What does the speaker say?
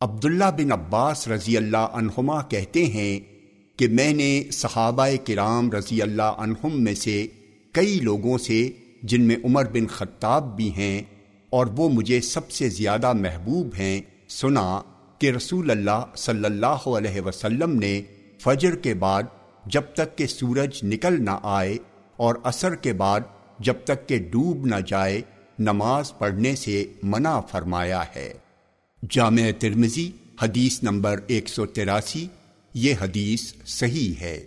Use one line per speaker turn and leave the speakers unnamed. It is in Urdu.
عبداللہ بن عباس رضی اللہ عنہما کہتے ہیں کہ میں نے صحابہ کرام رضی اللہ عنہم میں سے کئی لوگوں سے، جن میں عمر بن خطاب بھی ہیں اور وہ مجھے سب سے زیادہ محبوب ہیں، سنا کہ رسول اللہ صلی اللہ علیہ وسلم نے فجر کے بعد جب تک کہ سورج نکل نہ آئے اور عصر کے بعد جب تک کہ ڈوب نہ جائے، نماز پڑھنے سے منع فرمایا ہے۔ جامع ترمزی حدیث نمبر ایک سو تراسی یہ حدیث صحیح ہے۔